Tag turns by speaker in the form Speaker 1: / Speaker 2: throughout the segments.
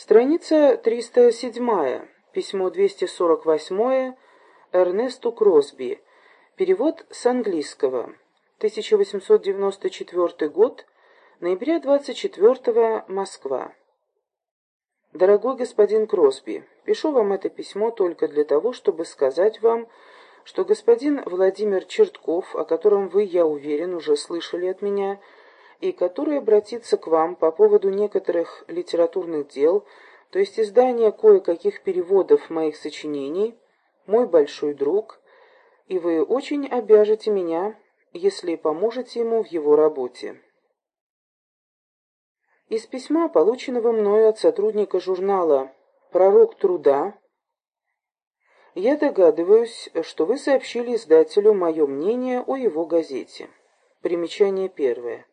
Speaker 1: Страница 307, письмо 248 Эрнесту Кросби. Перевод с английского. 1894 год, ноября 24 Москва. Дорогой господин Кросби, пишу вам это письмо только для того, чтобы сказать вам, что господин Владимир Чертков, о котором вы, я уверен, уже слышали от меня, и который обратится к вам по поводу некоторых литературных дел, то есть издания кое-каких переводов моих сочинений, мой большой друг, и вы очень обяжете меня, если поможете ему в его работе. Из письма, полученного мною от сотрудника журнала «Пророк труда», я догадываюсь, что вы сообщили издателю мое мнение о его газете. Примечание первое.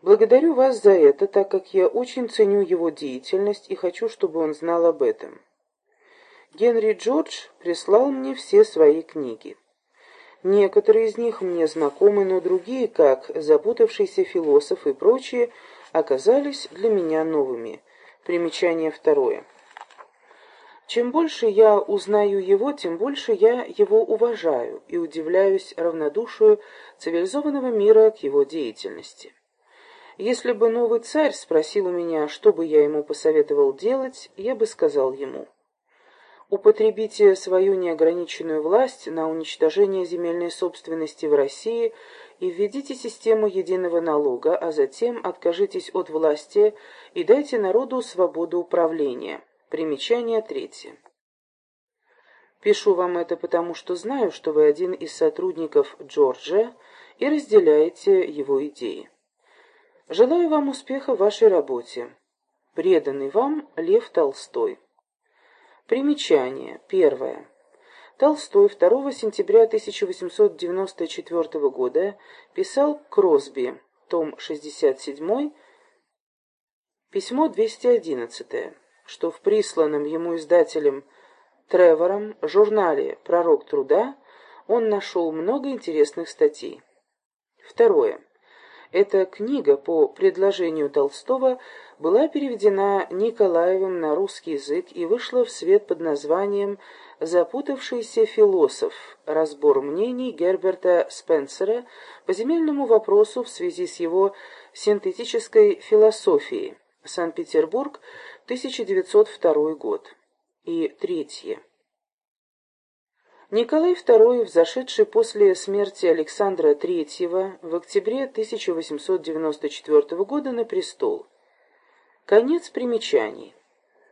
Speaker 1: Благодарю вас за это, так как я очень ценю его деятельность и хочу, чтобы он знал об этом. Генри Джордж прислал мне все свои книги. Некоторые из них мне знакомы, но другие, как «Запутавшийся философ» и прочие, оказались для меня новыми. Примечание второе. Чем больше я узнаю его, тем больше я его уважаю и удивляюсь равнодушию цивилизованного мира к его деятельности. Если бы новый царь спросил у меня, что бы я ему посоветовал делать, я бы сказал ему. Употребите свою неограниченную власть на уничтожение земельной собственности в России и введите систему единого налога, а затем откажитесь от власти и дайте народу свободу управления. Примечание третье. Пишу вам это потому, что знаю, что вы один из сотрудников Джорджа и разделяете его идеи. Желаю вам успеха в вашей работе. Преданный вам Лев Толстой. Примечание. Первое. Толстой 2 сентября 1894 года писал Кросби, том 67, письмо 211, что в присланном ему издателем Тревором журнале «Пророк труда» он нашел много интересных статей. Второе. Эта книга по предложению Толстого была переведена Николаевым на русский язык и вышла в свет под названием «Запутавшийся философ. Разбор мнений Герберта Спенсера по земельному вопросу в связи с его синтетической философией. Санкт-Петербург, 1902 год». И третье. Николай II, взошедший после смерти Александра III в октябре 1894 года на престол. Конец примечаний.